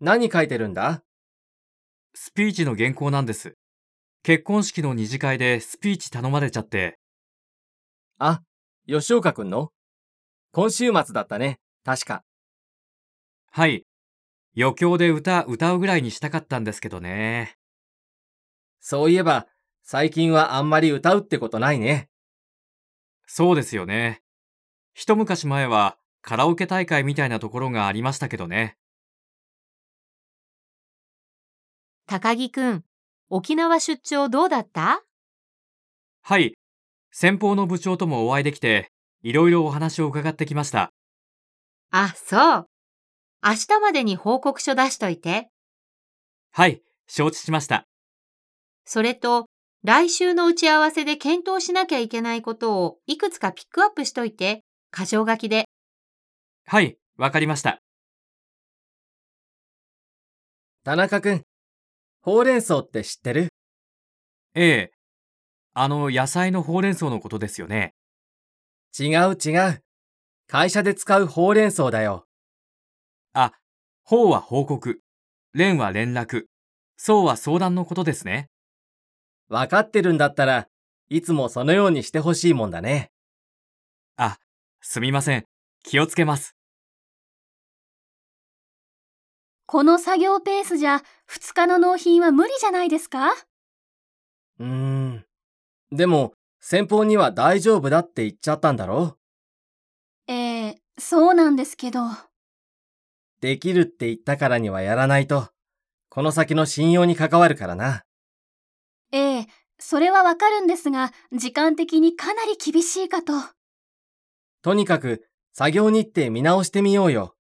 何書いてるんだ？スピーチの原稿なんです。結婚式の二次会でスピーチ頼まれちゃって。あ、吉岡くんの？今週末だったね。確か。はい。余興で歌歌うぐらいにしたかったんですけどね。そういえば、最近はあんまり歌うってことないね。そうですよね。一昔前はカラオケ大会みたいなところがありましたけどね。高木くん、沖縄出張どうだった？はい。先方の部長ともお会いできて、いろいろお話を伺ってきました。あ、そう。明日までに報告書出しといて。はい。承知しました。それと、来週の打ち合わせで検討しなきゃいけないことをいくつかピックアップしといて、箇条書きで。はい。わかりました。田中くん、ほうれん草って知ってる？ええ。あの、野菜のほうれん草のことですよね。違う違う。会社で使うほうれん草だよ。あ、ほうは報告。連は連絡。そうは相談のことですね。わかってるんだったらいつもそのようにしてほしいもんだね。あ、すみません。気をつけます。この作業ペースじゃ2日の納品は無理じゃないですか？うーん。でも、先方には大丈夫だって言っちゃったんだろ？ええそうなんですけど。できるって言ったからにはやらないと、この先の信用に関わるからな。ええそれはわかるんですが、時間的にかなり厳しいかと。とにかく、作業日程見直してみようよ。